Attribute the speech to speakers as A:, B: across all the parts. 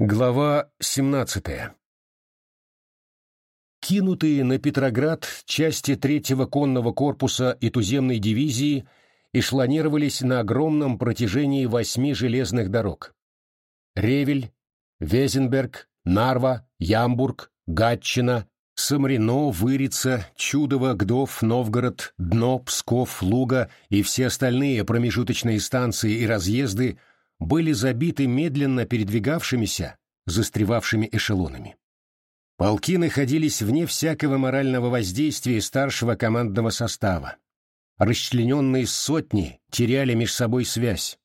A: Глава 17. Кинутые на Петроград части третьего конного корпуса и туземной дивизии эшелонировались на огромном протяжении восьми железных дорог. Ревель, Везенберг, Нарва, Ямбург, Гатчина, Самрино, Вырица, Чудово, Гдов, Новгород, Дно, Псков, Луга и все остальные промежуточные станции и разъезды были забиты медленно передвигавшимися, застревавшими эшелонами. Полки находились вне всякого морального воздействия старшего командного состава. Расчлененные сотни теряли между собой связь.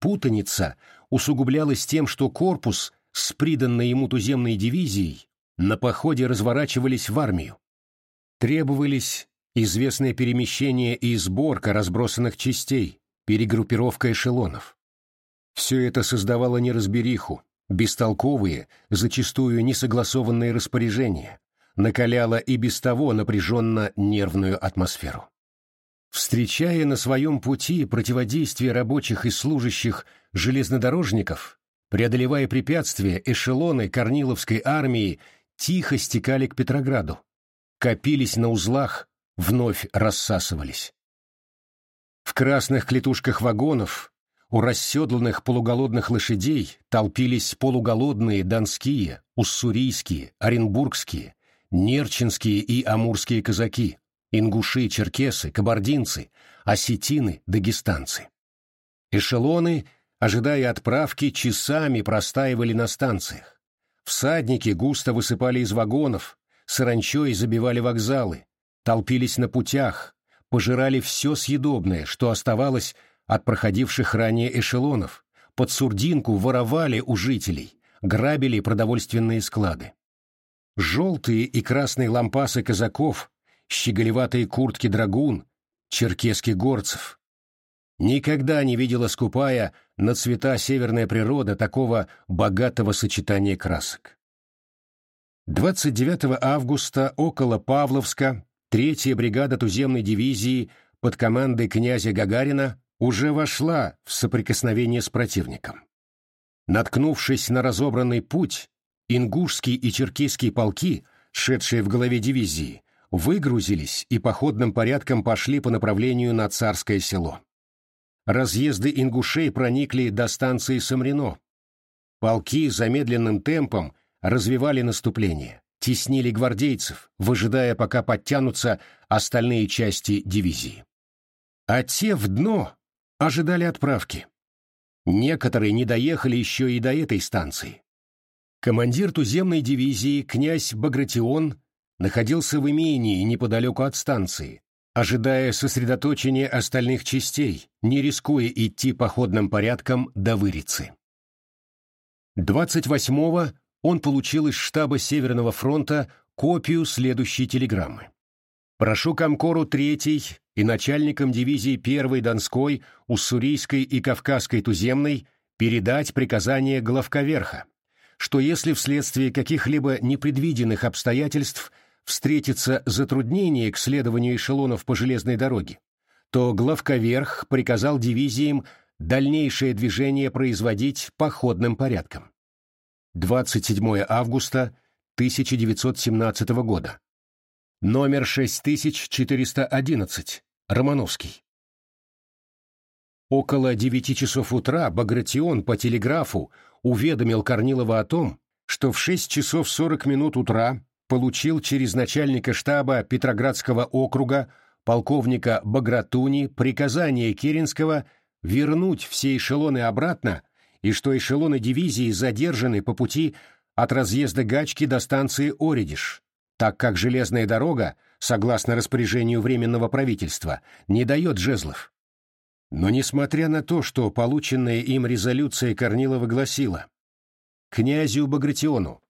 A: Путаница усугублялась тем, что корпус с приданной ему туземной дивизией на походе разворачивались в армию. Требовались известное перемещение и сборка разбросанных частей, перегруппировка эшелонов. Все это создавало неразбериху, бестолковые, зачастую несогласованные распоряжения, накаляло и без того напряженно нервную атмосферу. Встречая на своем пути противодействие рабочих и служащих железнодорожников, преодолевая препятствия, эшелоны Корниловской армии тихо стекали к Петрограду, копились на узлах, вновь рассасывались. В красных клетушках вагонов у расседланных полуголодных лошадей толпились полуголодные донские, уссурийские, оренбургские, нерчинские и амурские казаки, ингуши, черкесы, кабардинцы, осетины, дагестанцы. Эшелоны, ожидая отправки, часами простаивали на станциях. Всадники густо высыпали из вагонов, саранчой забивали вокзалы, толпились на путях, пожирали все съедобное, что оставалось от проходивших ранее эшелонов, под сурдинку воровали у жителей, грабили продовольственные склады. Желтые и красные лампасы казаков, щеголеватые куртки драгун, черкесских горцев. Никогда не видела скупая на цвета северная природа такого богатого сочетания красок. 29 августа около Павловска третья бригада туземной дивизии под командой князя Гагарина уже вошла в соприкосновение с противником. Наткнувшись на разобранный путь, ингушские и черкесские полки, шедшие в голове дивизии, выгрузились и походным порядком пошли по направлению на Царское село. Разъезды ингушей проникли до станции Самрино. Полки замедленным темпом развивали наступление, теснили гвардейцев, выжидая, пока подтянутся остальные части дивизии. А те в дно ожидали отправки. Некоторые не доехали еще и до этой станции. Командир туземной дивизии князь Багратион находился в имении неподалеку от станции, ожидая сосредоточения остальных частей, не рискуя идти походным порядком до Вырицы. 28-го он получил из штаба Северного фронта копию следующей телеграммы. Прошу Комкору Третий и начальникам дивизии Первой Донской, Уссурийской и Кавказской туземной передать приказание главковерха, что если вследствие каких-либо непредвиденных обстоятельств встретится затруднение к следованию эшелонов по железной дороге, то главковерх приказал дивизиям дальнейшее движение производить походным порядком. 27 августа 1917 года номер 6411, Романовский. Около девяти часов утра Багратион по телеграфу уведомил Корнилова о том, что в шесть часов сорок минут утра получил через начальника штаба Петроградского округа полковника Багратуни приказание Керенского вернуть все эшелоны обратно и что эшелоны дивизии задержаны по пути от разъезда Гачки до станции Оредиш, так как железная дорога, согласно распоряжению Временного правительства, не дает жезлов. Но несмотря на то, что полученная им резолюция Корнилова гласила «Князю Багратиону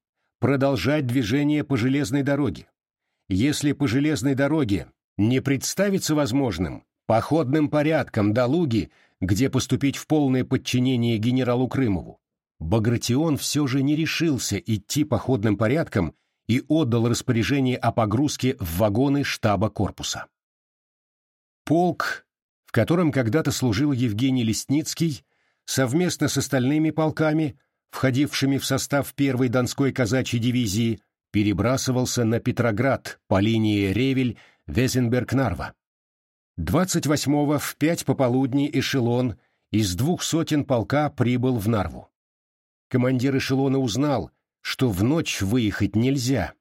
A: продолжать движение по железной дороге. Если по железной дороге не представится возможным походным порядком до Луги, где поступить в полное подчинение генералу Крымову, Багратион все же не решился идти походным порядком и отдал распоряжение о погрузке в вагоны штаба корпуса. Полк, в котором когда-то служил Евгений Лесницкий, совместно с остальными полками входившими в состав первой Донской казачьей дивизии, перебрасывался на Петроград по линии Ревель-Везенберг-Нарва. 28-го в пять пополудни эшелон из двух сотен полка прибыл в Нарву. Командир эшелона узнал, что в ночь выехать нельзя.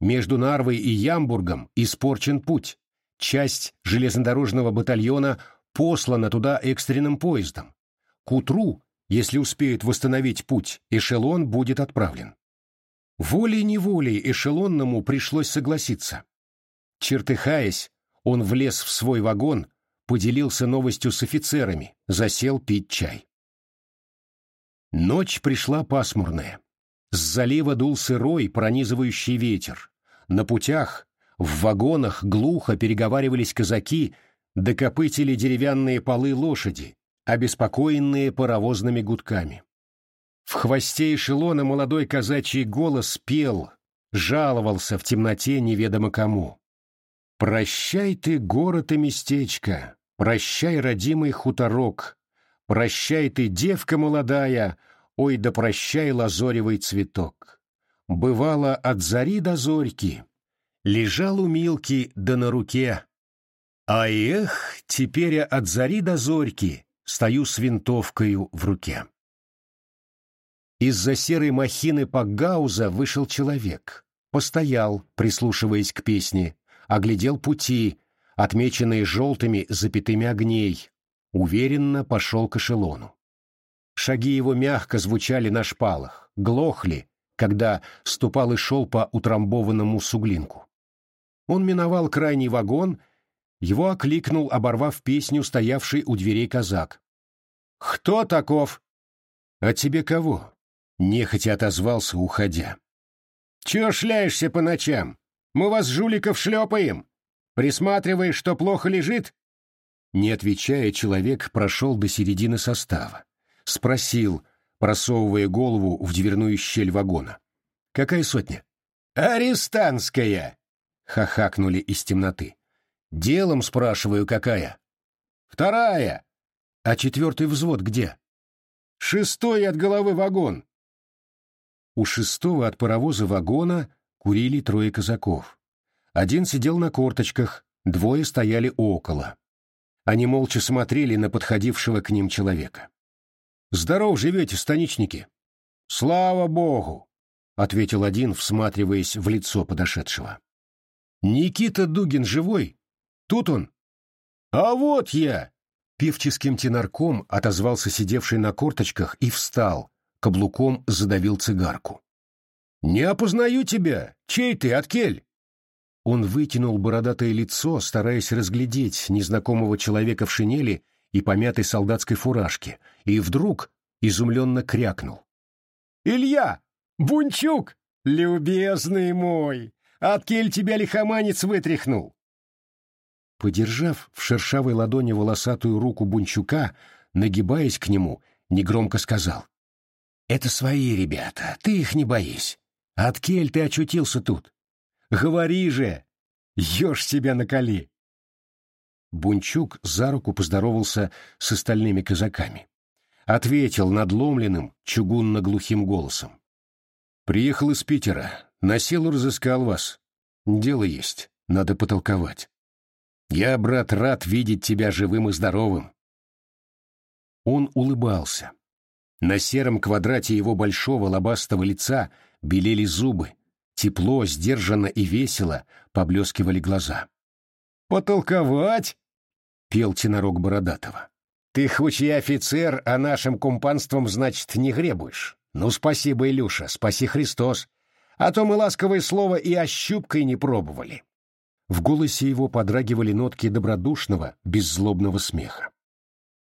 A: Между Нарвой и Ямбургом испорчен путь. Часть железнодорожного батальона послана туда экстренным поездом. К утру, если успеют восстановить путь, эшелон будет отправлен. Волей-неволей эшелонному пришлось согласиться. Чертыхаясь, он влез в свой вагон, поделился новостью с офицерами, засел пить чай. Ночь пришла пасмурная. С залива дул сырой, пронизывающий ветер. На путях, в вагонах глухо переговаривались казаки, докопытили деревянные полы лошади, обеспокоенные паровозными гудками. В хвосте эшелона молодой казачий голос пел, жаловался в темноте неведомо кому. «Прощай ты, город и местечко, прощай, родимый хуторок, прощай ты, девка молодая, ой да прощай, лазоревый цветок. Бывало от зари до зорьки, лежал у Милки да на руке. А эх, теперь от зари до зорьки стою с винтовкою в руке. Из-за серой махины Пакгауза вышел человек. Постоял, прислушиваясь к песне, оглядел пути, отмеченные желтыми запятыми огней, уверенно пошел к эшелону. Шаги его мягко звучали на шпалах, глохли, когда ступал и шел по утрамбованному суглинку. Он миновал крайний вагон, его окликнул, оборвав песню, стоявший у дверей казак. «Кто таков?» «А тебе кого?» Нехотя отозвался, уходя. «Чего шляешься по ночам? Мы вас, жуликов, шлепаем! Присматриваешь, что плохо лежит?» Не отвечая, человек прошел до середины состава. Спросил, просовывая голову в дверную щель вагона. «Какая сотня?» «Арестантская!» — хахакнули из темноты. «Делом, спрашиваю, какая?» «Вторая!» «А четвертый взвод где?» «Шестой от головы вагон!» У шестого от паровоза вагона курили трое казаков. Один сидел на корточках, двое стояли около. Они молча смотрели на подходившего к ним человека. «Здоров живете, станичники!» «Слава Богу!» — ответил один, всматриваясь в лицо подошедшего. «Никита Дугин живой? Тут он?» «А вот я!» Певческим тенарком отозвался сидевший на корточках и встал, каблуком задавил цигарку. «Не опознаю тебя! Чей ты, Откель?» Он вытянул бородатое лицо, стараясь разглядеть незнакомого человека в шинели и помятой солдатской фуражке, и вдруг изумленно крякнул. «Илья! Бунчук! Любезный мой! Откель тебя лихоманец вытряхнул!» Подержав в шершавой ладони волосатую руку Бунчука, нагибаясь к нему, негромко сказал. Это свои ребята, ты их не боись. От кель ты очутился тут? Говори же! Ешь себя на коли!» Бунчук за руку поздоровался с остальными казаками. Ответил надломленным, чугунно-глухим голосом. «Приехал из Питера. На силу разыскал вас. Дело есть. Надо потолковать. Я, брат, рад видеть тебя живым и здоровым». Он улыбался. На сером квадрате его большого лобастого лица белели зубы, тепло, сдержанно и весело поблескивали глаза. «Потолковать?» — пел тенорок Бородатого. «Ты хоть и офицер, а нашим кумпанством, значит, не гребуешь. Ну, спасибо, Илюша, спаси Христос. А то мы ласковое слово и ощупкой не пробовали». В голосе его подрагивали нотки добродушного, беззлобного смеха.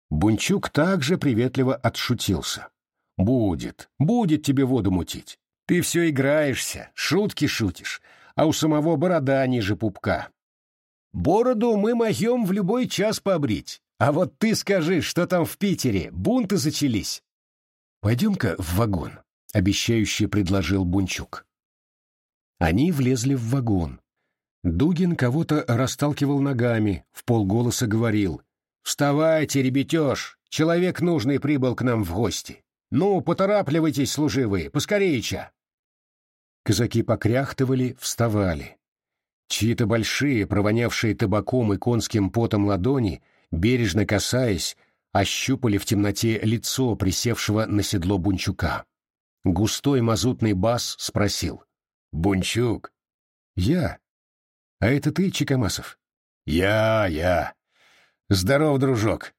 A: Бунчук также приветливо отшутился. «Будет, будет тебе воду мутить. Ты все играешься, шутки шутишь, а у самого борода ниже пупка. Бороду мы могем в любой час побрить, а вот ты скажи, что там в Питере, бунты зачались». «Пойдем-ка в вагон», — обещающе предложил Бунчук. Они влезли в вагон. Дугин кого-то расталкивал ногами, в полголоса говорил — «Вставайте, ребятеж! Человек нужный прибыл к нам в гости. Ну, поторапливайтесь, служивые, поскорее-ча. Казаки покряхтывали, вставали. Чьи-то большие, провонявшие табаком и конским потом ладони, бережно касаясь, ощупали в темноте лицо присевшего на седло Бунчука. Густой мазутный бас спросил. «Бунчук?» «Я. А это ты, Чекамасов?» «Я, я. Здоров, дружок».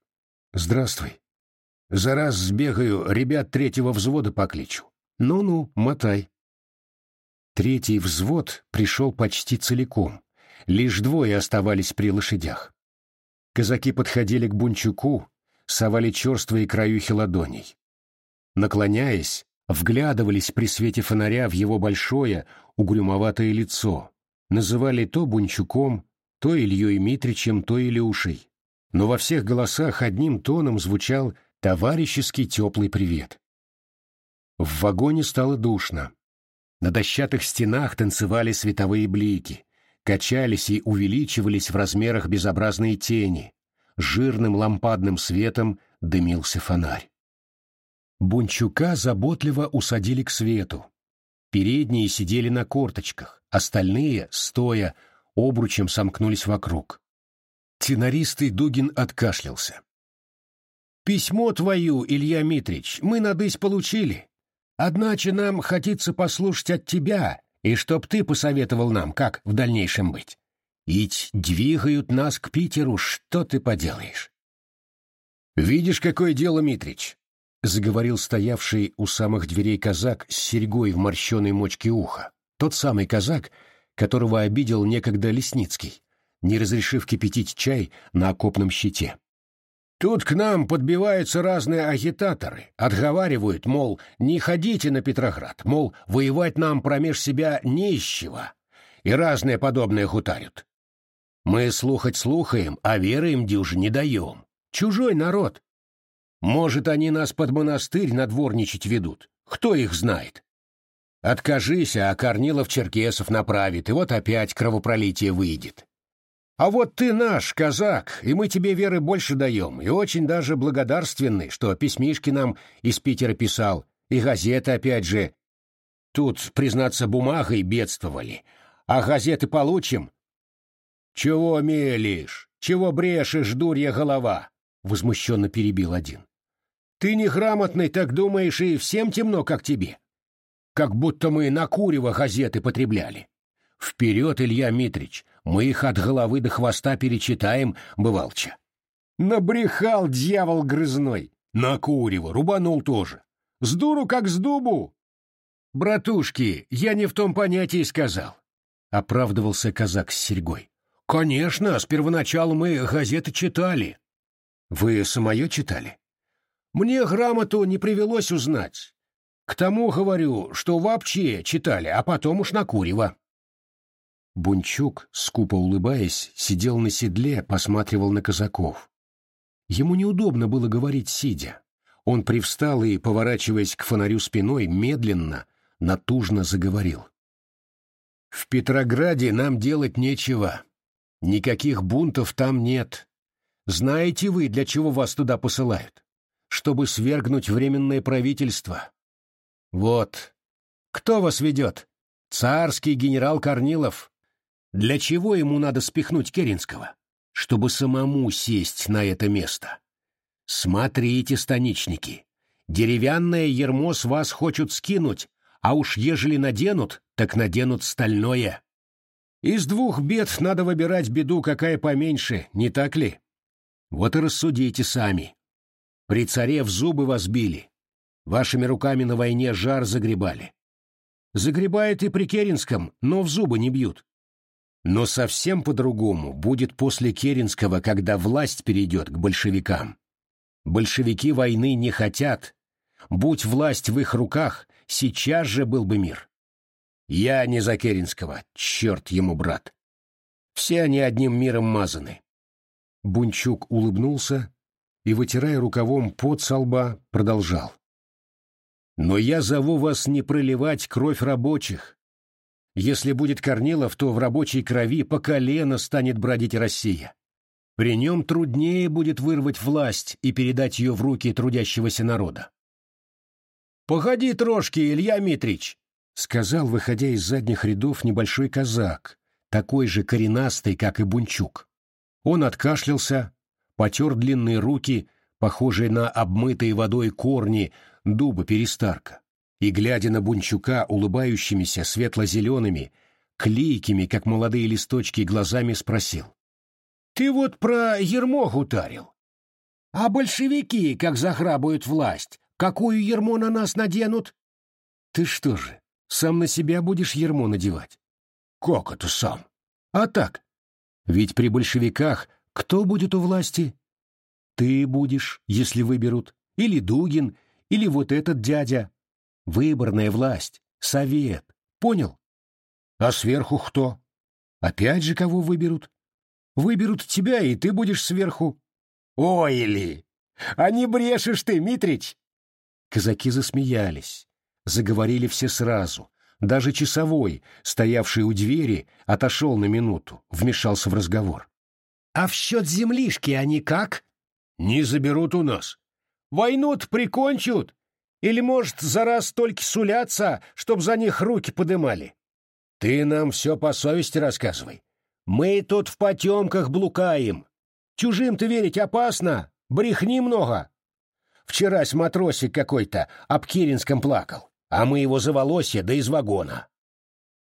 A: «Здравствуй. За раз сбегаю, ребят третьего взвода покличу. Ну-ну, мотай». Третий взвод пришел почти целиком. Лишь двое оставались при лошадях. Казаки подходили к Бунчуку, совали черствые краюхи ладоней. Наклоняясь, вглядывались при свете фонаря в его большое, угрюмоватое лицо, называли то Бунчуком, то Ильей Митричем, то Илюшей. Но во всех голосах одним тоном звучал товарищеский теплый привет. В вагоне стало душно. На дощатых стенах танцевали световые блики, качались и увеличивались в размерах безобразные тени. Жирным лампадным светом дымился фонарь. Бунчука заботливо усадили к свету. Передние сидели на корточках, остальные, стоя, обручем сомкнулись вокруг. Тенористый Дугин откашлялся. «Письмо твою, Илья Митрич, мы надысь получили. Одначе нам хотится послушать от тебя, и чтоб ты посоветовал нам, как в дальнейшем быть. Ведь двигают нас к Питеру, что ты поделаешь? Видишь, какое дело, Митрич? Заговорил стоявший у самых дверей казак с серьгой в морщеной мочке уха. Тот самый казак, которого обидел некогда Лесницкий, не разрешив кипятить чай на окопном щите. Тут к нам подбиваются разные агитаторы, отговаривают, мол, не ходите на Петроград, мол, воевать нам промеж себя чего, и разные подобные хутарят. Мы слухать слухаем, а веры им дюже не даем. Чужой народ. Может, они нас под монастырь надворничать ведут, кто их знает. Откажись, а Корнилов-Черкесов направит, и вот опять кровопролитие выйдет. А вот ты наш, казак, и мы тебе веры больше даем, и очень даже благодарственны, что письмишки нам из Питера писал, и газеты опять же. Тут, признаться, бумагой бедствовали, а газеты получим. Чего мелешь? Чего брешешь, дурья голова? Возмущенно перебил один. Ты неграмотный, так думаешь, и всем темно, как тебе. Как будто мы на курево газеты потребляли. Вперед, Илья Митрич, мы их от головы до хвоста перечитаем, бывалча. Набрехал дьявол грызной. На курево, рубанул тоже. С дуру как с дубу. Братушки, я не в том понятии сказал. Оправдывался казак с серьгой. Конечно, с первоначалу мы газеты читали. Вы самое читали? Мне грамоту не привелось узнать. К тому говорю, что вообще читали, а потом уж на курево. Бунчук, скупо улыбаясь, сидел на седле, посматривал на казаков. Ему неудобно было говорить сидя. Он привстал и, поворачиваясь к фонарю спиной, медленно, натужно заговорил. «В Петрограде нам делать нечего. Никаких бунтов там нет. Знаете вы, для чего вас туда посылают? Чтобы свергнуть временное правительство. Вот. Кто вас ведет? Царский генерал Корнилов. Для чего ему надо спихнуть Керенского? Чтобы самому сесть на это место. Смотрите, станичники, деревянное ермо с вас хочут скинуть, а уж ежели наденут, так наденут стальное. Из двух бед надо выбирать беду, какая поменьше, не так ли? Вот и рассудите сами. При царе в зубы вас били. Вашими руками на войне жар загребали. Загребают и при Керенском, но в зубы не бьют. Но совсем по-другому будет после Керенского, когда власть перейдет к большевикам. Большевики войны не хотят. Будь власть в их руках, сейчас же был бы мир. Я не за Керенского, черт ему, брат. Все они одним миром мазаны. Бунчук улыбнулся и, вытирая рукавом пот со лба, продолжал. «Но я зову вас не проливать кровь рабочих, если будет Корнилов, то в рабочей крови по колено станет бродить Россия. При нем труднее будет вырвать власть и передать ее в руки трудящегося народа. «Погоди трошки, Илья Митрич!» — сказал, выходя из задних рядов, небольшой казак, такой же коренастый, как и Бунчук. Он откашлялся, потер длинные руки, похожие на обмытые водой корни дуба перестарка, и, глядя на Бунчука улыбающимися светло-зелеными, клейкими, как молодые листочки, глазами спросил. «Ты вот про ермо гутарил. А большевики, как захрабуют власть, какую ермо на нас наденут?» «Ты что же, сам на себя будешь ермо надевать?» «Как это сам?» «А так. Ведь при большевиках кто будет у власти?» «Ты будешь, если выберут. Или Дугин, или вот этот дядя. Выборная власть, совет. Понял? А сверху кто? Опять же кого выберут? Выберут тебя, и ты будешь сверху. Ой ли! А не брешешь ты, Митрич! Казаки засмеялись. Заговорили все сразу. Даже часовой, стоявший у двери, отошел на минуту, вмешался в разговор. «А в счет землишки они как?» «Не заберут у нас». «Войну-то прикончут? Или, может, за раз только сулятся, чтоб за них руки подымали?» «Ты нам все по совести рассказывай. Мы тут в потемках блукаем. Чужим-то верить опасно, брехни много. Вчерась матросик какой-то об Киринском плакал, а мы его за волосье да из вагона.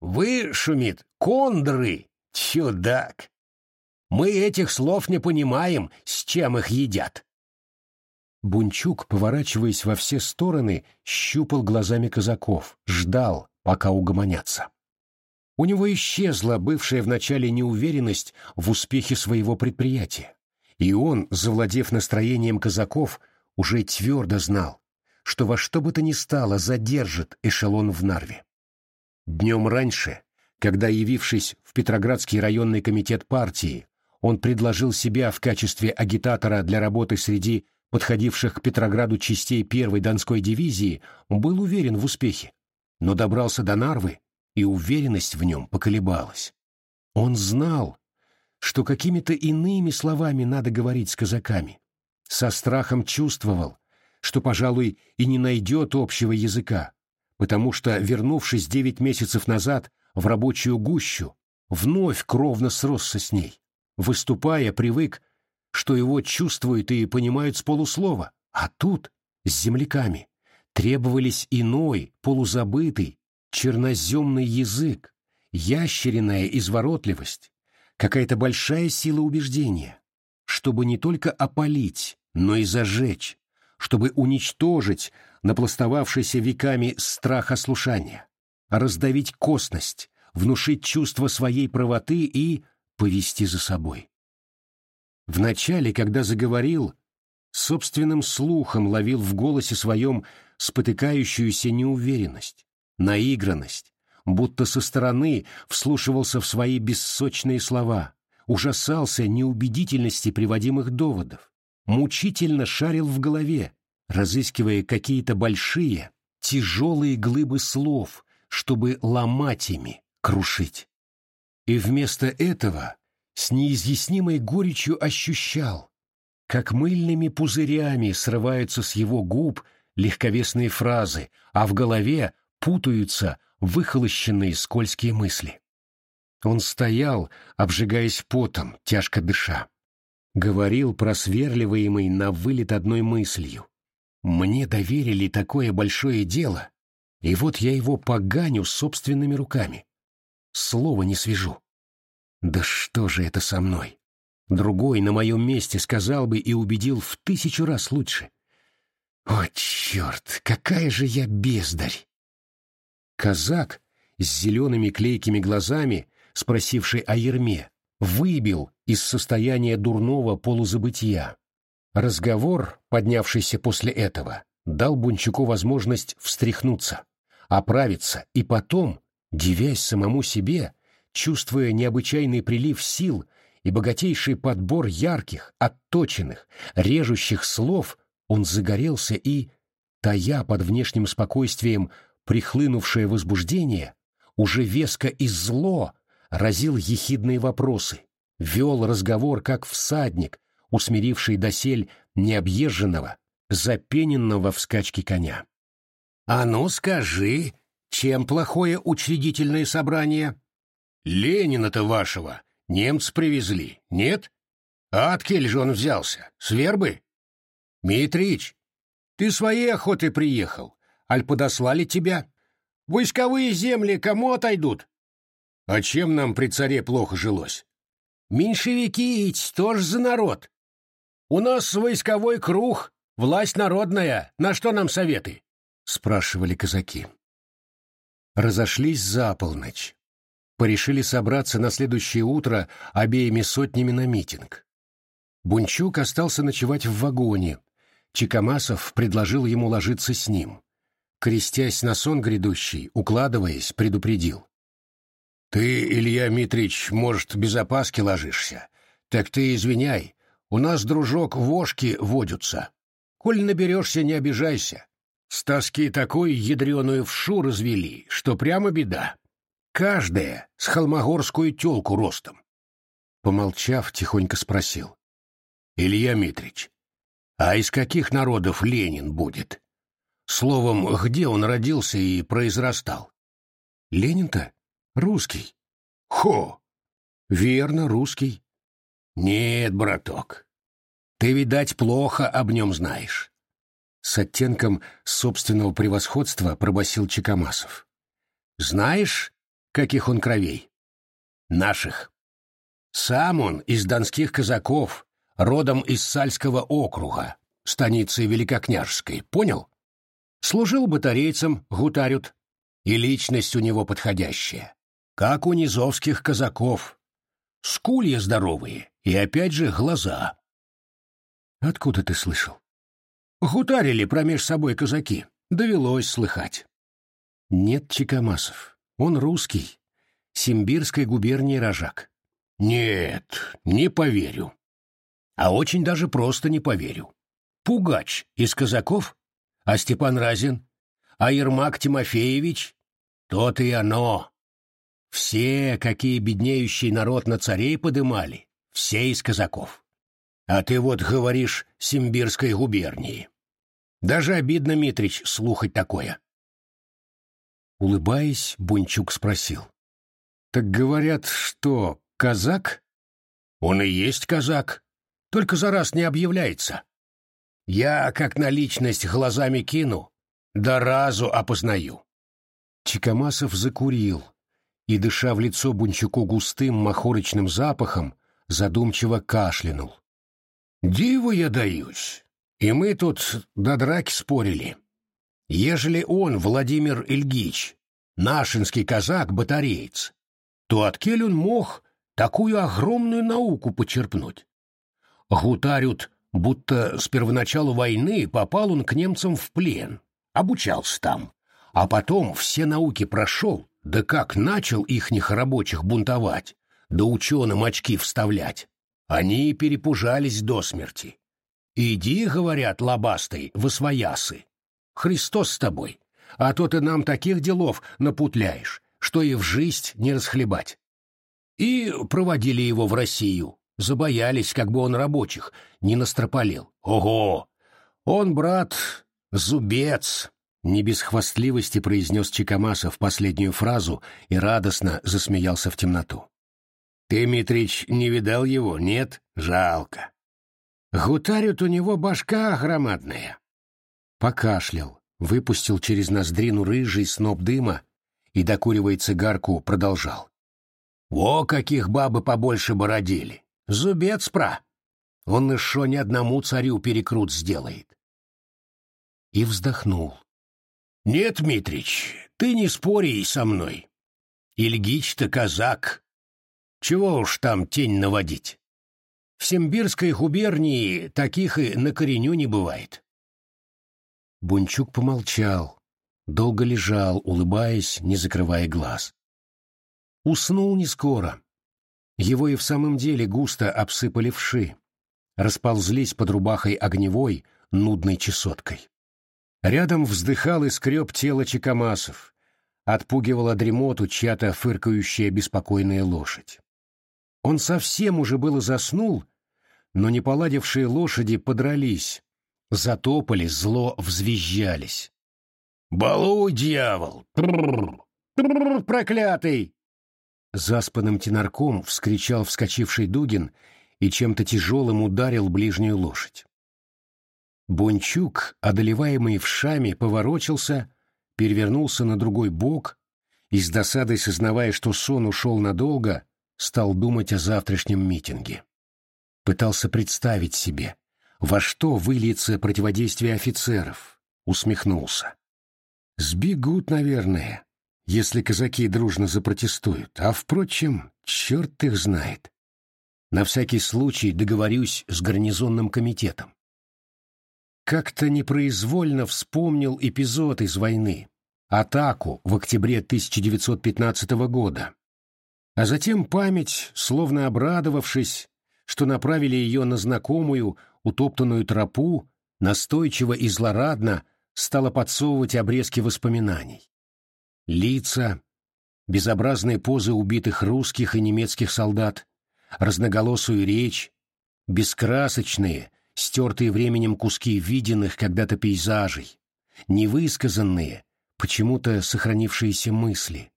A: Вы, шумит, кондры, чудак. Мы этих слов не понимаем, с чем их едят. Бунчук, поворачиваясь во все стороны, щупал глазами казаков, ждал, пока угомонятся. У него исчезла бывшая вначале неуверенность в успехе своего предприятия, и он, завладев настроением казаков, уже твердо знал, что во что бы то ни стало задержит эшелон в Нарве. Днем раньше, когда, явившись в Петроградский районный комитет партии, он предложил себя в качестве агитатора для работы среди подходивших к Петрограду частей первой Донской дивизии, был уверен в успехе, но добрался до Нарвы, и уверенность в нем поколебалась. Он знал, что какими-то иными словами надо говорить с казаками, со страхом чувствовал, что, пожалуй, и не найдет общего языка, потому что, вернувшись девять месяцев назад в рабочую гущу, вновь кровно сросся с ней. Выступая, привык, что его чувствуют и понимают с полуслова, а тут, с земляками, требовались иной, полузабытый, черноземный язык, ящериная изворотливость, какая-то большая сила убеждения, чтобы не только опалить, но и зажечь, чтобы уничтожить напластовавшийся веками страх ослушания, раздавить косность, внушить чувство своей правоты и повести за собой. Вначале, когда заговорил, собственным слухом ловил в голосе своем спотыкающуюся неуверенность, наигранность, будто со стороны вслушивался в свои бессочные слова, ужасался неубедительности приводимых доводов, мучительно шарил в голове, разыскивая какие-то большие, тяжелые глыбы слов, чтобы ломать ими, крушить. И вместо этого с неизъяснимой горечью ощущал, как мыльными пузырями срываются с его губ легковесные фразы, а в голове путаются выхолощенные скользкие мысли. Он стоял, обжигаясь потом, тяжко дыша. Говорил просверливаемый на вылет одной мыслью. «Мне доверили такое большое дело, и вот я его поганю собственными руками. Слова не свяжу. Да что же это со мной? Другой на моем месте сказал бы и убедил в тысячу раз лучше. О, черт, какая же я бездарь! Казак с зелеными клейкими глазами, спросивший о ерме, выбил из состояния дурного полузабытия. Разговор, поднявшийся после этого, дал Бунчуку возможность встряхнуться, оправиться и потом, дивясь самому себе, чувствуя необычайный прилив сил и богатейший подбор ярких, отточенных, режущих слов, он загорелся и, тая под внешним спокойствием прихлынувшее возбуждение, уже веско и зло разил ехидные вопросы, вел разговор как всадник, усмиривший досель необъезженного, запененного в скачке коня. А ну скажи, чем плохое учредительное собрание? Ленина-то вашего немцы привезли, нет? А от кель же он взялся? С вербы? Митрич, ты своей охотой приехал, аль подослали тебя? Войсковые земли кому отойдут? А чем нам при царе плохо жилось? Меньшевики ведь тоже за народ. У нас войсковой круг, власть народная, на что нам советы? Спрашивали казаки. Разошлись за полночь. Порешили собраться на следующее утро обеими сотнями на митинг. Бунчук остался ночевать в вагоне. Чикамасов предложил ему ложиться с ним. Крестясь на сон грядущий, укладываясь, предупредил. «Ты, Илья Митрич, может, без опаски ложишься? Так ты извиняй, у нас, дружок, вошки водятся. Коль наберешься, не обижайся. С тоски такую ядреную вшу развели, что прямо беда. Каждая с холмогорскую тёлку ростом». Помолчав, тихонько спросил. Илья Митрич, а из каких народов Ленин будет? Словом, где он родился и произрастал? Ленин-то русский. Хо! Верно, русский. Нет, браток, ты, видать, плохо об нем знаешь. С оттенком собственного превосходства пробасил Чекамасов. Знаешь, каких он кровей? Наших. Сам он из донских казаков, родом из Сальского округа, станицы Великокняжской, понял? Служил батарейцем, гутарют, и личность у него подходящая, как у низовских казаков. Скулья здоровые, и опять же глаза. Откуда ты слышал? Гутарили промеж собой казаки, довелось слыхать. Нет Чекамасов, он русский, Симбирской губернии рожак. Нет, не поверю. А очень даже просто не поверю. Пугач из казаков? А Степан Разин? А Ермак Тимофеевич? То-то и оно. Все, какие беднеющий народ на царей подымали, все из казаков. А ты вот говоришь Симбирской губернии. Даже обидно, Митрич, слухать такое. Улыбаясь, Бунчук спросил. «Так говорят, что казак?» «Он и есть казак только за раз не объявляется. Я, как на личность, глазами кину, да разу опознаю. Чикамасов закурил и, дыша в лицо Бунчуку густым махорочным запахом, задумчиво кашлянул. «Диву я даюсь, и мы тут до драки спорили. Ежели он, Владимир Ильгич, нашинский казак-батареец, то от он мог такую огромную науку почерпнуть? Гутарют, будто с первоначала войны попал он к немцам в плен, обучался там, а потом все науки прошел, да как начал ихних рабочих бунтовать, да ученым очки вставлять. Они перепужались до смерти. «Иди, — говорят, лобастый, — восвоясы. Христос с тобой, а то ты нам таких делов напутляешь, что и в жизнь не расхлебать». И проводили его в Россию, Забоялись, как бы он рабочих не настропалил. Ого! Он, брат, зубец! Не без хвастливости произнес Чекамасов последнюю фразу и радостно засмеялся в темноту. Ты, Митрич, не видал его, нет? Жалко. Гутарит у него башка громадная. Покашлял, выпустил через ноздрину рыжий сноп дыма и, докуривая цигарку, продолжал. Во каких бабы побольше бородили! Зубец пра. Он еще ни одному царю перекрут сделает. И вздохнул. Нет, Митрич, ты не спори со мной. Ильгич-то казак. Чего уж там тень наводить? В Симбирской губернии таких и на кореню не бывает. Бунчук помолчал, долго лежал, улыбаясь, не закрывая глаз. Уснул не скоро. Его и в самом деле густо обсыпали вши, расползлись под рубахой огневой, нудной чесоткой. Рядом вздыхал и скреб тело Чекамасов, отпугивала дремоту чья-то фыркающая беспокойная лошадь. Он совсем уже было заснул, но неполадившие лошади подрались, затопали, зло взвизжались. «Балуй, дьявол! проклятый!» Заспанным тенарком вскричал вскочивший Дугин и чем-то тяжелым ударил ближнюю лошадь. Бончук, одолеваемый вшами, поворочился, перевернулся на другой бок и, с досадой сознавая, что сон ушел надолго, стал думать о завтрашнем митинге. Пытался представить себе, во что выльется противодействие офицеров, усмехнулся. Сбегут, наверное, если казаки дружно запротестуют, а, впрочем, черт их знает. На всякий случай договорюсь с гарнизонным комитетом. Как-то непроизвольно вспомнил эпизод из войны, атаку в октябре 1915 года. А затем память, словно обрадовавшись, что направили ее на знакомую, утоптанную тропу, настойчиво и злорадно стала подсовывать обрезки воспоминаний. Лица, безобразные позы убитых русских и немецких солдат, разноголосую речь, бескрасочные, стертые временем куски виденных когда-то пейзажей, невысказанные, почему-то сохранившиеся мысли,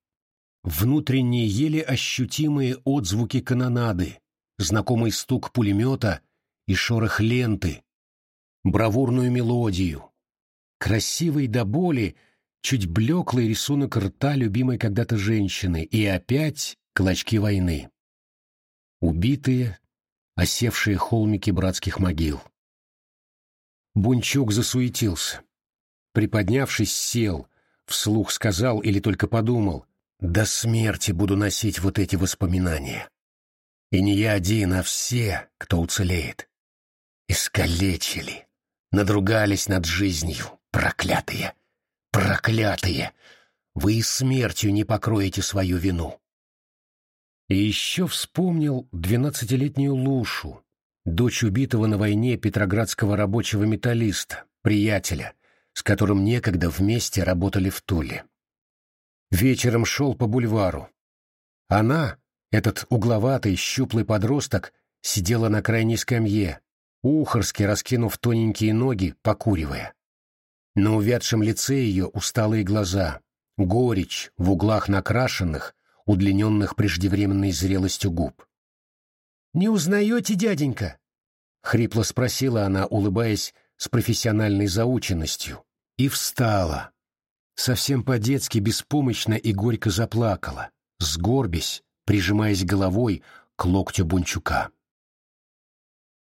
A: внутренние еле ощутимые отзвуки канонады, знакомый стук пулемета и шорох ленты, бравурную мелодию, красивый до боли, чуть блеклый рисунок рта любимой когда-то женщины и опять клочки войны. Убитые, осевшие холмики братских могил. Бунчук засуетился. Приподнявшись, сел, вслух сказал или только подумал, «До смерти буду носить вот эти воспоминания. И не я один, а все, кто уцелеет. Искалечили, надругались над жизнью, проклятые, проклятые! Вы и смертью не покроете свою вину». И еще вспомнил двенадцатилетнюю Лушу, дочь убитого на войне петроградского рабочего металлиста, приятеля, с которым некогда вместе работали в Туле. Вечером шел по бульвару. Она, этот угловатый, щуплый подросток, сидела на крайней скамье, ухорски раскинув тоненькие ноги, покуривая. На увядшем лице ее усталые глаза, горечь в углах накрашенных, удлиненных преждевременной зрелостью губ. «Не узнаете, дяденька?» — хрипло спросила она, улыбаясь с профессиональной заученностью, и встала. Совсем по-детски беспомощно и горько заплакала, сгорбясь, прижимаясь головой к локтю Бунчука.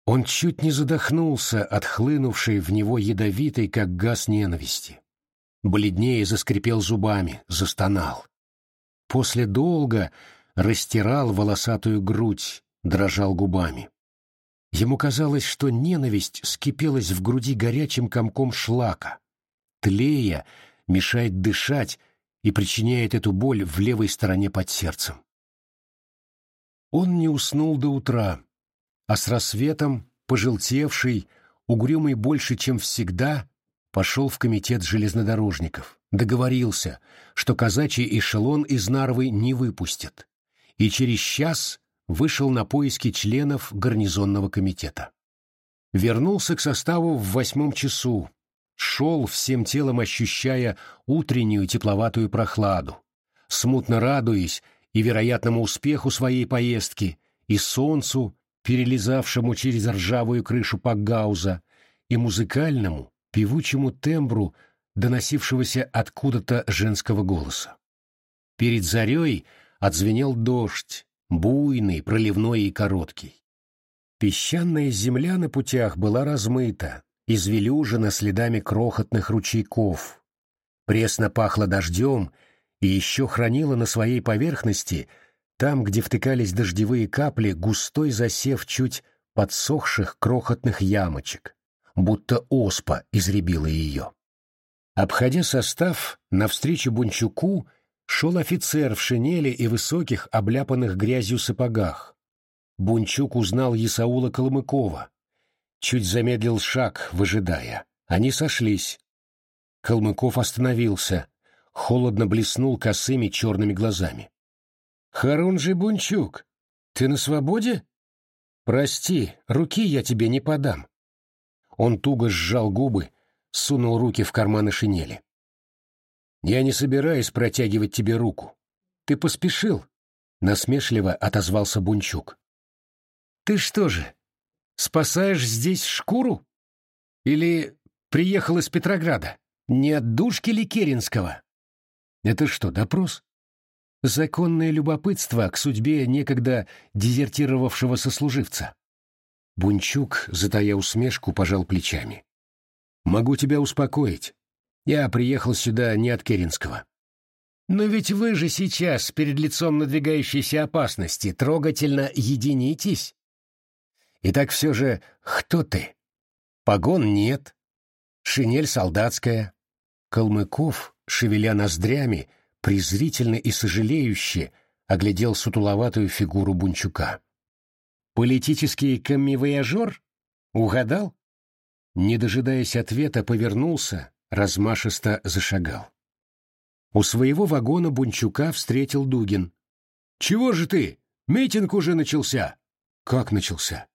A: Он чуть не задохнулся от хлынувшей в него ядовитой, как газ ненависти. Бледнее заскрипел зубами, застонал. После долга растирал волосатую грудь, дрожал губами. Ему казалось, что ненависть скипелась в груди горячим комком шлака. Тлея мешает дышать и причиняет эту боль в левой стороне под сердцем. Он не уснул до утра, а с рассветом, пожелтевший, угрюмый больше, чем всегда, пошел в комитет железнодорожников, договорился, что казачий эшелон из Нарвы не выпустят, и через час вышел на поиски членов гарнизонного комитета. Вернулся к составу в восьмом часу, шел всем телом ощущая утреннюю тепловатую прохладу, смутно радуясь и вероятному успеху своей поездки, и солнцу, перелезавшему через ржавую крышу Пакгауза, и музыкальному, певучему тембру, доносившегося откуда-то женского голоса. Перед зарей отзвенел дождь, буйный, проливной и короткий. Песчаная земля на путях была размыта, извелюжена следами крохотных ручейков. Пресно пахло дождем и еще хранила на своей поверхности, там, где втыкались дождевые капли, густой засев чуть подсохших крохотных ямочек, будто оспа изребила ее. Обходя состав, навстречу Бунчуку шел офицер в шинели и высоких, обляпанных грязью сапогах. Бунчук узнал Исаула Калмыкова. Чуть замедлил шаг, выжидая. Они сошлись. Калмыков остановился, холодно блеснул косыми черными глазами. «Харунжи Бунчук, ты на свободе?» «Прости, руки я тебе не подам». Он туго сжал губы, сунул руки в карманы шинели. Я не собираюсь протягивать тебе руку. Ты поспешил, — насмешливо отозвался Бунчук. Ты что же, спасаешь здесь шкуру? Или приехал из Петрограда? Не от душки ли Керенского? Это что, допрос? Законное любопытство к судьбе некогда дезертировавшего сослуживца. Бунчук, затая усмешку, пожал плечами. «Могу тебя успокоить. Я приехал сюда не от Керенского». «Но ведь вы же сейчас, перед лицом надвигающейся опасности, трогательно единитесь. Итак, все же, кто ты? Погон нет. Шинель солдатская. Калмыков, шевеля ноздрями, презрительно и сожалеюще оглядел сутуловатую фигуру Бунчука. «Политический каммивояжер? Угадал?» Не дожидаясь ответа, повернулся, размашисто зашагал. У своего вагона Бунчука встретил Дугин. «Чего же ты? Митинг уже начался!» «Как начался?»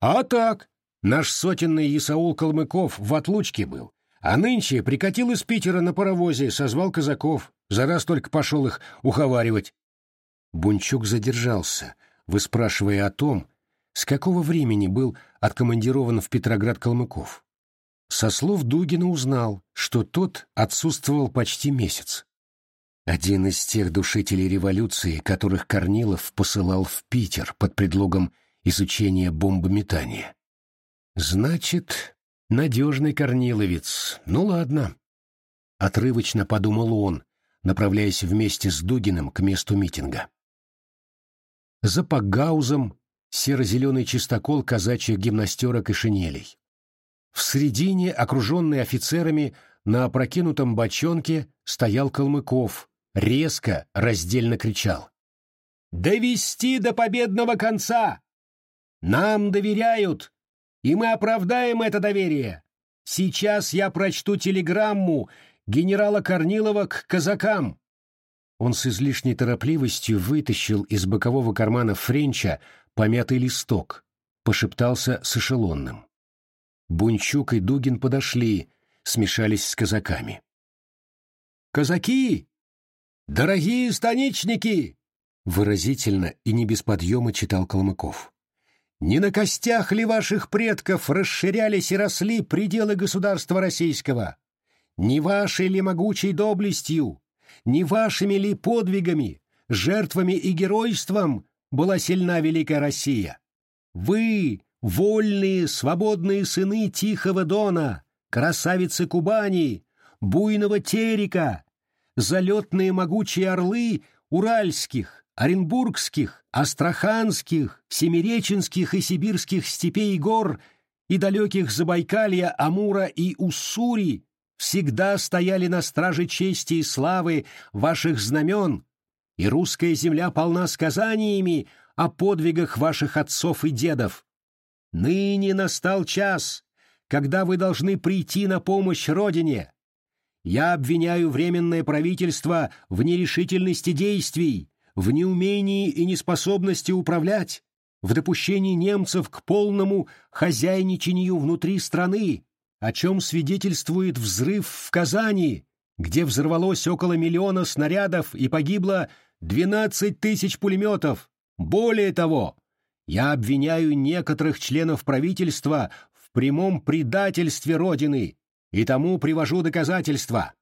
A: «А так, наш сотенный Исаул Калмыков в отлучке был, а нынче прикатил из Питера на паровозе, созвал казаков, за раз только пошел их уховаривать». Бунчук задержался, выспрашивая о том, с какого времени был откомандирован в Петроград Калмыков. Со слов Дугина узнал, что тот отсутствовал почти месяц. Один из тех душителей революции, которых Корнилов посылал в Питер под предлогом изучения бомбометания. Значит, надежный Корниловец. Ну ладно. Отрывочно подумал он, направляясь вместе с Дугиным к месту митинга. За пагаузом серо-зеленый чистокол казачьих гимнастерок и шинелей. В середине, окруженный офицерами, на опрокинутом бочонке стоял Калмыков, резко, раздельно кричал. «Довести до победного конца! Нам доверяют, и мы оправдаем это доверие. Сейчас я прочту телеграмму генерала Корнилова к казакам». Он с излишней торопливостью вытащил из бокового кармана Френча помятый листок, пошептался с эшелонным. Бунчук и Дугин подошли, смешались с казаками. «Казаки! Дорогие станичники!» Выразительно и не без подъема читал Калмыков. «Не на костях ли ваших предков расширялись и росли пределы государства российского? Не вашей ли могучей доблестью, не вашими ли подвигами, жертвами и геройством была сильна Великая Россия? Вы, вольные, свободные сыны Тихого Дона, красавицы Кубани, буйного Терека, залетные могучие орлы уральских, оренбургских, астраханских, семиреченских и сибирских степей и гор и далеких Забайкалья, Амура и Уссури всегда стояли на страже чести и славы ваших знамен, и русская земля полна сказаниями о подвигах ваших отцов и дедов. Ныне настал час, когда вы должны прийти на помощь Родине. Я обвиняю Временное правительство в нерешительности действий, в неумении и неспособности управлять, в допущении немцев к полному хозяйничанию внутри страны, о чем свидетельствует взрыв в Казани, где взорвалось около миллиона снарядов и погибло 12 тысяч пулеметов. Более того, я обвиняю некоторых членов правительства в прямом предательстве Родины и тому привожу доказательства.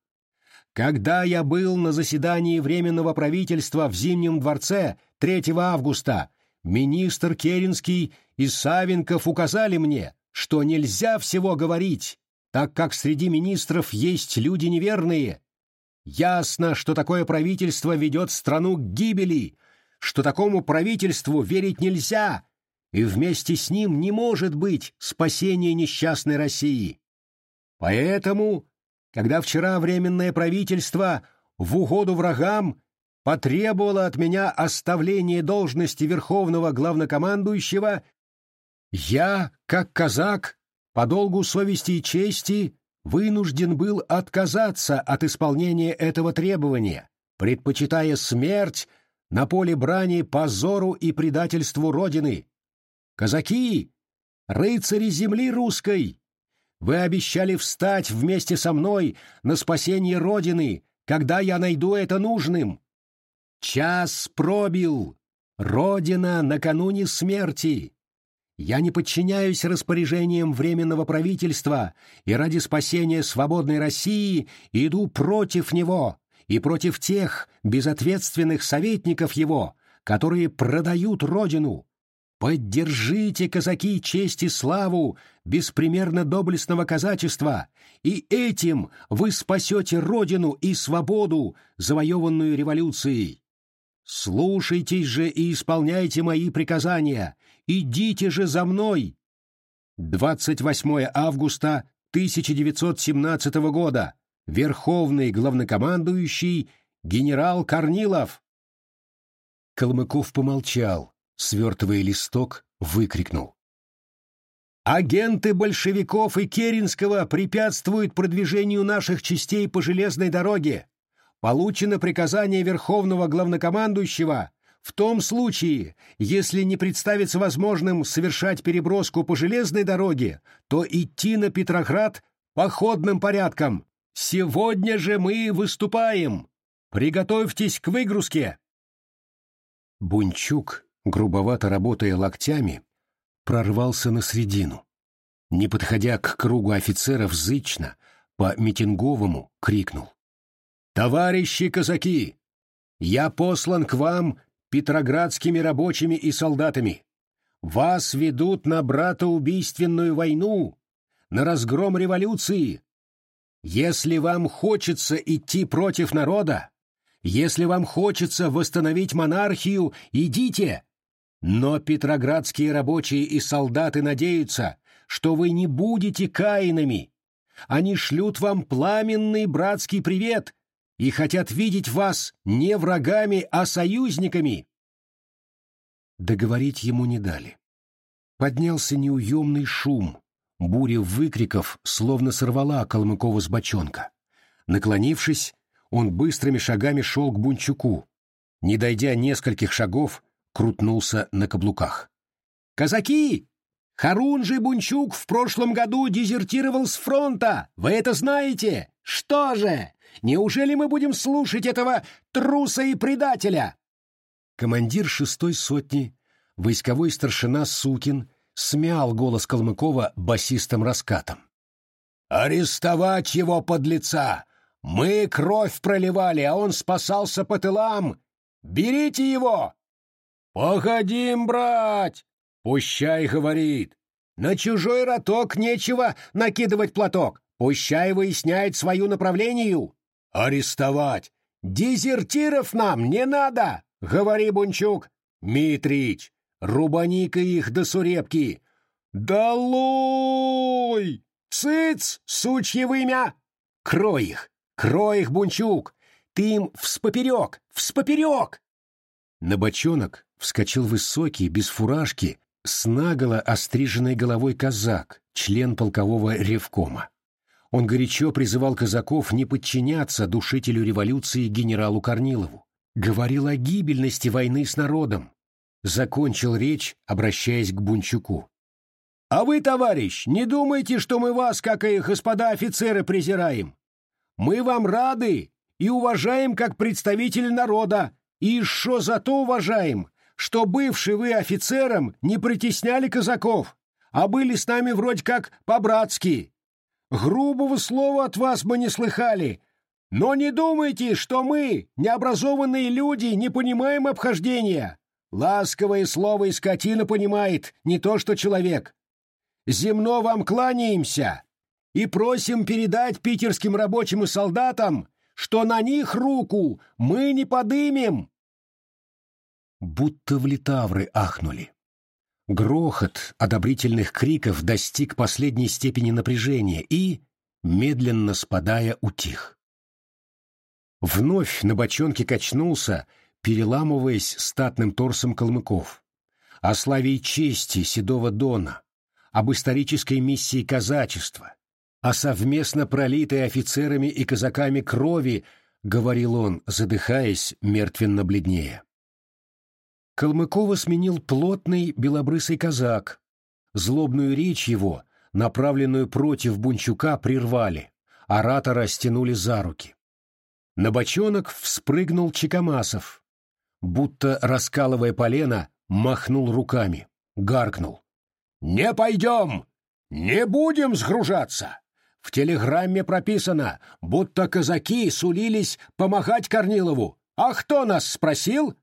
A: Когда я был на заседании Временного правительства в Зимнем дворце 3 августа, министр Керенский и Савенков указали мне, что нельзя всего говорить, так как среди министров есть люди неверные. Ясно, что такое правительство ведет страну к гибели, что такому правительству верить нельзя, и вместе с ним не может быть спасения несчастной России. Поэтому, когда вчера Временное правительство в угоду врагам потребовало от меня оставления должности Верховного Главнокомандующего, я, как казак, по долгу совести и чести, вынужден был отказаться от исполнения этого требования, предпочитая смерть на поле брани позору и предательству Родины. Казаки, рыцари земли русской, вы обещали встать вместе со мной на спасение Родины, когда я найду это нужным. Час пробил. Родина накануне смерти. Я не подчиняюсь распоряжениям Временного правительства и ради спасения свободной России иду против него и против тех безответственных советников его, которые продают Родину. Поддержите, казаки, честь и славу беспримерно доблестного казачества, и этим вы спасете Родину и свободу, завоеванную революцией. Слушайтесь же и исполняйте мои приказания. Идите же за мной. 28 августа 1917 года. Верховный главнокомандующий генерал Корнилов. Калмыков помолчал, свертывая листок, выкрикнул. Агенты большевиков и Керенского препятствуют продвижению наших частей по железной дороге. Получено приказание Верховного Главнокомандующего в том случае, если не представится возможным совершать переброску по железной дороге, то идти на Петроград походным порядком. Сегодня же мы выступаем. Приготовьтесь к выгрузке. Бунчук, грубовато работая локтями, прорвался на средину. Не подходя к кругу офицеров зычно, по митинговому крикнул. «Товарищи казаки! Я послан к вам петроградскими рабочими и солдатами. Вас ведут на братоубийственную войну, на разгром революции. Если вам хочется идти против народа, если вам хочется восстановить монархию, идите. Но петроградские рабочие и солдаты надеются, что вы не будете каинами. Они шлют вам пламенный братский привет и хотят видеть вас не врагами, а союзниками. Договорить ему не дали. Поднялся неуемный шум, буря выкриков словно сорвала Калмыкова с бочонка. Наклонившись, он быстрыми шагами шел к Бунчуку. Не дойдя нескольких шагов, крутнулся на каблуках. «Казаки! Харунжи Бунчук в прошлом году дезертировал с фронта! Вы это знаете? Что же? Неужели мы будем слушать этого труса и предателя?» Командир шестой сотни, войсковой старшина Сукин, смял голос Калмыкова басистым раскатом. «Арестовать его, подлеца! Мы кровь проливали, а он спасался по тылам! Берите его!» «Погодим, брать!» — пущай говорит. «На чужой роток нечего накидывать платок, пущай выясняет свою направлению!» «Арестовать! Дезертиров нам не надо!» — говори, Бунчук. «Митрич, рубани-ка их до сурепки!» «Долой! Цыц, сучье вымя! Крой их! Крой их, Бунчук! Ты им вспоперек! Вспоперек!» На бочонок вскочил высокий, без фуражки, с наголо остриженной головой казак, член полкового ревкома. Он горячо призывал казаков не подчиняться душителю революции генералу Корнилову. Говорил о гибельности войны с народом. Закончил речь, обращаясь к Бунчуку. «А вы, товарищ, не думайте, что мы вас, как и господа офицеры, презираем. Мы вам рады и уважаем как представитель народа, и что зато уважаем, что бывший вы офицером не притесняли казаков, а были с нами вроде как по-братски, Грубого слова от вас мы не слыхали. Но не думайте, что мы, необразованные люди, не понимаем обхождения. Ласковое слово и скотина понимает, не то что человек. Земно вам кланяемся и просим передать питерским рабочим и солдатам, что на них руку мы не подымем. Будто в литавры ахнули. Грохот одобрительных криков достиг последней степени напряжения и, медленно спадая, утих. Вновь на бочонке качнулся, переламываясь статным торсом калмыков. О славе и чести Седого Дона, об исторической миссии казачества, о совместно пролитой офицерами и казаками крови, говорил он, задыхаясь, мертвенно бледнее. Калмыкова сменил плотный белобрысый казак. Злобную речь его, направленную против Бунчука, прервали. Оратора стянули за руки. На бочонок вспрыгнул Чекамасов. Будто, раскалывая полено, махнул руками, гаркнул. «Не пойдем! Не будем сгружаться! В телеграмме прописано, будто казаки сулились помогать Корнилову. А кто нас спросил?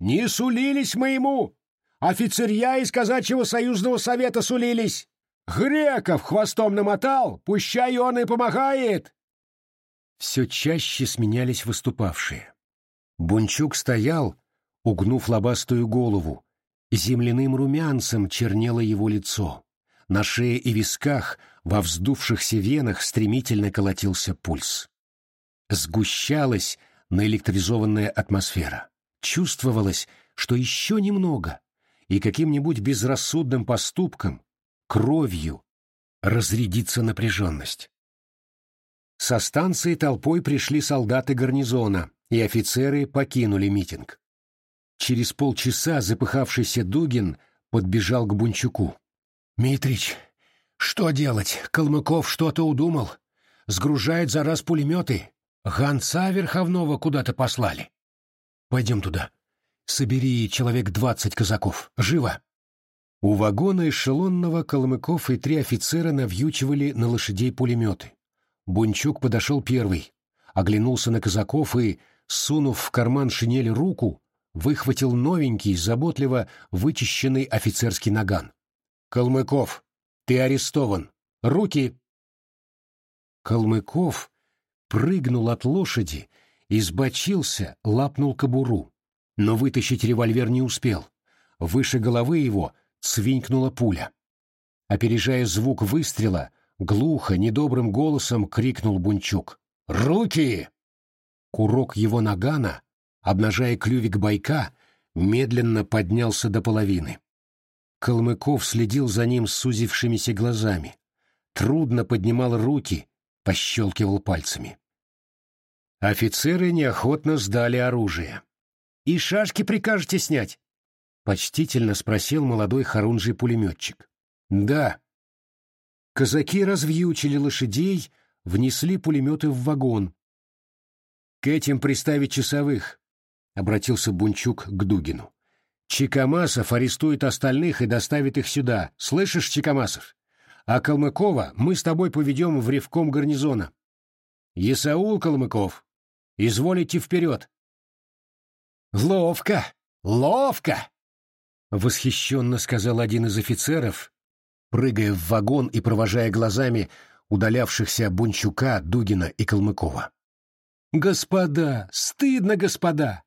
A: Не сулились мы ему! Офицерья из казачьего союзного совета сулились! Греков хвостом намотал, пущай он и помогает!» Все чаще сменялись выступавшие. Бунчук стоял, угнув лобастую голову, земляным румянцем чернело его лицо. На шее и висках, во вздувшихся венах стремительно колотился пульс. Сгущалась наэлектризованная атмосфера. Чувствовалось, что еще немного, и каким-нибудь безрассудным поступком, кровью, разрядится напряженность. Со станции толпой пришли солдаты гарнизона, и офицеры покинули митинг. Через полчаса запыхавшийся Дугин подбежал к Бунчуку. «Митрич, что делать? Калмыков что-то удумал. Сгружает за раз пулеметы. Гонца Верховного куда-то послали. Пойдем туда. Собери человек двадцать казаков. Живо!» У вагона эшелонного Калмыков и три офицера навьючивали на лошадей пулеметы. Бунчук подошел первый, оглянулся на казаков и, сунув в карман шинели руку, выхватил новенький, заботливо вычищенный офицерский наган. «Калмыков, ты арестован! Руки!» Калмыков прыгнул от лошади, избочился, лапнул кобуру, но вытащить револьвер не успел. Выше головы его свинькнула пуля. Опережая звук выстрела, Глухо, недобрым голосом крикнул Бунчук. «Руки!» Курок его нагана, обнажая клювик байка, медленно поднялся до половины. Калмыков следил за ним с сузившимися глазами. Трудно поднимал руки, пощелкивал пальцами. Офицеры неохотно сдали оружие. «И шашки прикажете снять?» — почтительно спросил молодой хорунжий пулеметчик. «Да», Казаки развьючили лошадей, внесли пулеметы в вагон. «К этим приставить часовых», — обратился Бунчук к Дугину. «Чекамасов арестует остальных и доставит их сюда. Слышишь, Чекамасов? А Калмыкова мы с тобой поведем в ревком гарнизона. Есаул Калмыков, изволите вперед». «Ловко! Ловко!» — восхищенно сказал один из офицеров, прыгая в вагон и провожая глазами удалявшихся Бунчука, Дугина и Калмыкова. «Господа! Стыдно, господа!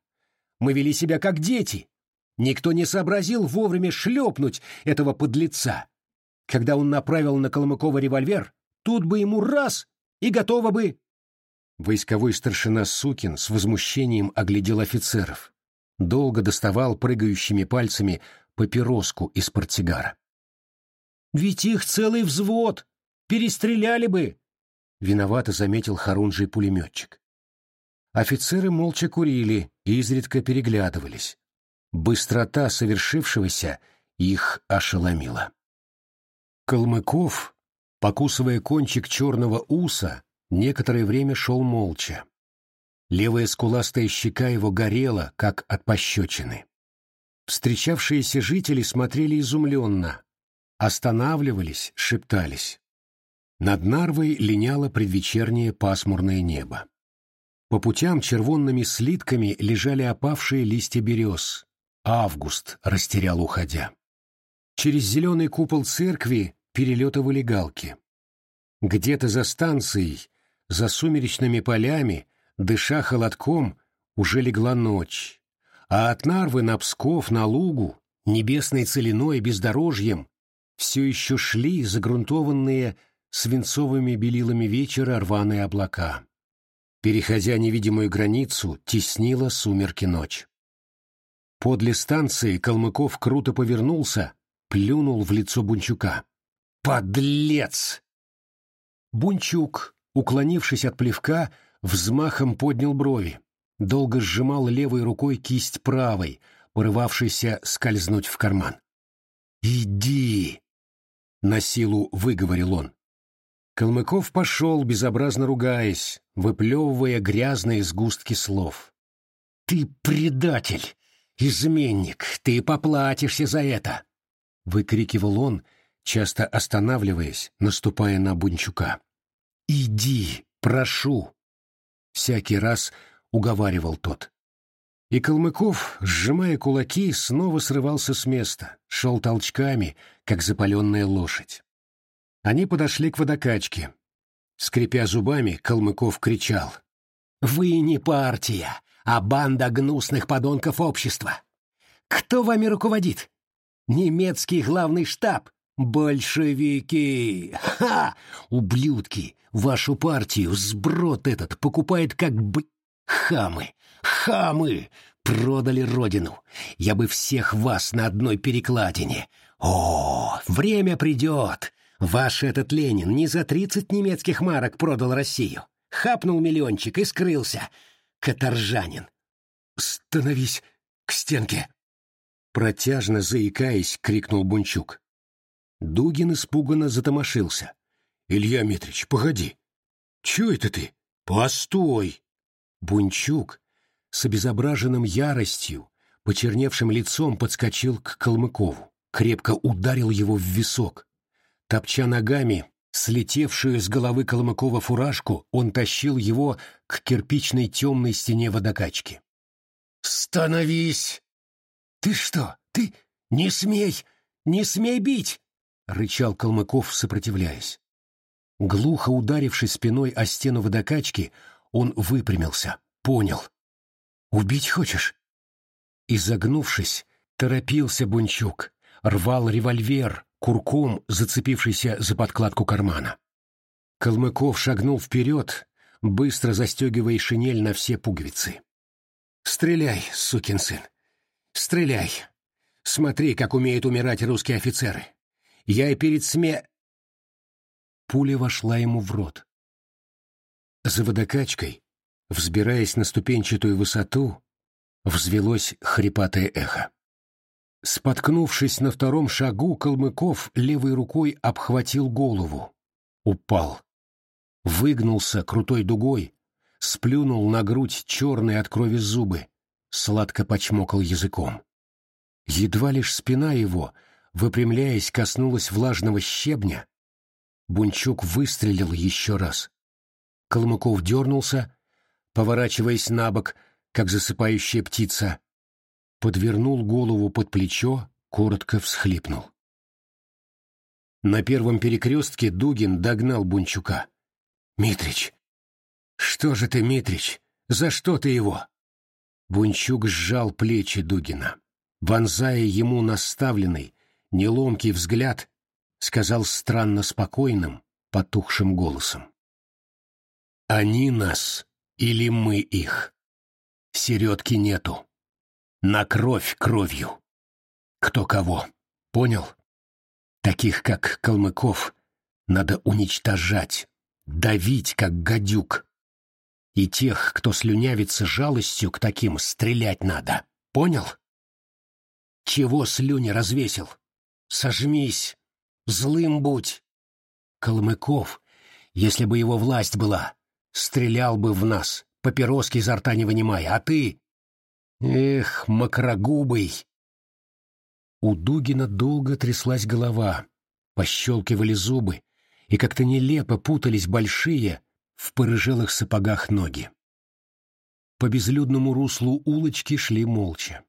A: Мы вели себя как дети. Никто не сообразил вовремя шлепнуть этого подлеца. Когда он направил на Калмыкова револьвер, тут бы ему раз и готово бы...» Войсковой старшина Сукин с возмущением оглядел офицеров. Долго доставал прыгающими пальцами папироску из портсигара. Ведь их целый взвод! Перестреляли бы!» Виновато заметил Харунжий пулеметчик. Офицеры молча курили и изредка переглядывались. Быстрота совершившегося их ошеломила. Калмыков, покусывая кончик черного уса, некоторое время шел молча. Левая скуластая щека его горела, как от пощечины. Встречавшиеся жители смотрели изумленно, Останавливались, шептались. Над Нарвой линяло предвечернее пасмурное небо. По путям червонными слитками лежали опавшие листья берез. Август растерял уходя. Через зеленый купол церкви перелетывали галки. Где-то за станцией, за сумеречными полями, дыша холодком, уже легла ночь. А от Нарвы на Псков, на Лугу, небесной целиной бездорожьем, все еще шли загрунтованные свинцовыми белилами вечера рваные облака. Переходя невидимую границу, теснила сумерки ночь. Подле станции Калмыков круто повернулся, плюнул в лицо Бунчука. «Подлец!» Бунчук, уклонившись от плевка, взмахом поднял брови, долго сжимал левой рукой кисть правой, порывавшейся скользнуть в карман. «Иди!» на силу выговорил он. Калмыков пошел, безобразно ругаясь, выплевывая грязные сгустки слов. «Ты предатель! Изменник! Ты поплатишься за это!» — выкрикивал он, часто останавливаясь, наступая на Бунчука. «Иди, прошу!» — всякий раз уговаривал тот. И Калмыков, сжимая кулаки, снова срывался с места, шел толчками, как запаленная лошадь. Они подошли к водокачке. Скрипя зубами, Калмыков кричал. «Вы не партия, а банда гнусных подонков общества! Кто вами руководит? Немецкий главный штаб? Большевики! Ха! Ублюдки! Вашу партию сброд этот покупает как б... Хамы! Хамы! Продали родину! Я бы всех вас на одной перекладине! О, время придет! Ваш этот Ленин не за тридцать немецких марок продал Россию. Хапнул миллиончик и скрылся. Каторжанин. «Становись к стенке!» Протяжно заикаясь, крикнул Бунчук. Дугин испуганно затомошился. «Илья Митрич, погоди! Чего это ты? Постой!» Бунчук с обезображенным яростью, почерневшим лицом подскочил к Калмыкову, крепко ударил его в висок. Топча ногами, слетевшую с головы Калмыкова фуражку, он тащил его к кирпичной темной стене водокачки. «Становись!» «Ты что? Ты не смей! Не смей бить!» — рычал Калмыков, сопротивляясь. Глухо ударившись спиной о стену водокачки, он выпрямился, понял. «Убить хочешь?» Изогнувшись, торопился Бунчук, рвал револьвер, курком зацепившийся за подкладку кармана. Калмыков шагнул вперед, быстро застегивая шинель на все пуговицы. «Стреляй, сукин сын! Стреляй! Смотри, как умеют умирать русские офицеры! Я и перед сме...» Пуля вошла ему в рот. За водокачкой, взбираясь на ступенчатую высоту, взвелось хрипатое эхо. Споткнувшись на втором шагу, Калмыков левой рукой обхватил голову. Упал. Выгнулся крутой дугой, сплюнул на грудь черные от крови зубы, сладко почмокал языком. Едва лишь спина его, выпрямляясь, коснулась влажного щебня, Бунчук выстрелил еще раз. Калмыков дернулся, поворачиваясь на бок, как засыпающая птица, подвернул голову под плечо, коротко всхлипнул. На первом перекрестке Дугин догнал Бунчука. «Митрич! Что же ты, Митрич? За что ты его?» Бунчук сжал плечи Дугина. Вонзая ему наставленный, неломкий взгляд, сказал странно спокойным, потухшим голосом. «Они нас или мы их? Середки нету. На кровь кровью. Кто кого, понял? Таких, как Калмыков, надо уничтожать, давить, как гадюк. И тех, кто слюнявится жалостью к таким, стрелять надо. Понял? Чего слюни развесил? Сожмись, злым будь. Калмыков, если бы его власть была, стрелял бы в нас, папироски изо рта не вынимая, а ты... Эх, макрогубый! У Дугина долго тряслась голова, пощелкивали зубы, и как-то нелепо путались большие, в порыжелых сапогах ноги. По безлюдному руслу улочки шли молча.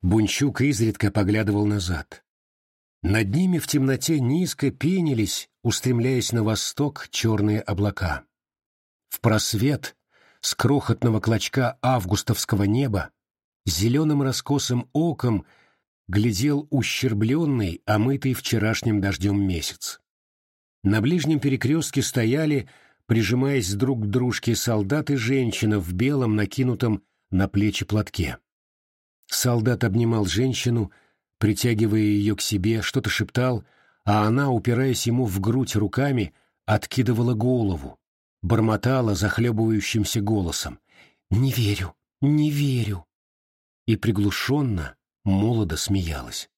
A: Бунчук изредка поглядывал назад. Над ними в темноте низко пенились, устремляясь на восток, черные облака. В просвет с крохотного клочка августовского неба зеленым раскосым оком глядел ущербленный, омытый вчерашним дождем месяц. На ближнем перекрестке стояли прижимаясь друг к дружке солдат и женщина в белом накинутом на плечи платке. Солдат обнимал женщину, притягивая ее к себе, что-то шептал, а она, упираясь ему в грудь руками, откидывала голову, бормотала захлебывающимся голосом. «Не верю, не верю!» И приглушенно, молодо смеялась.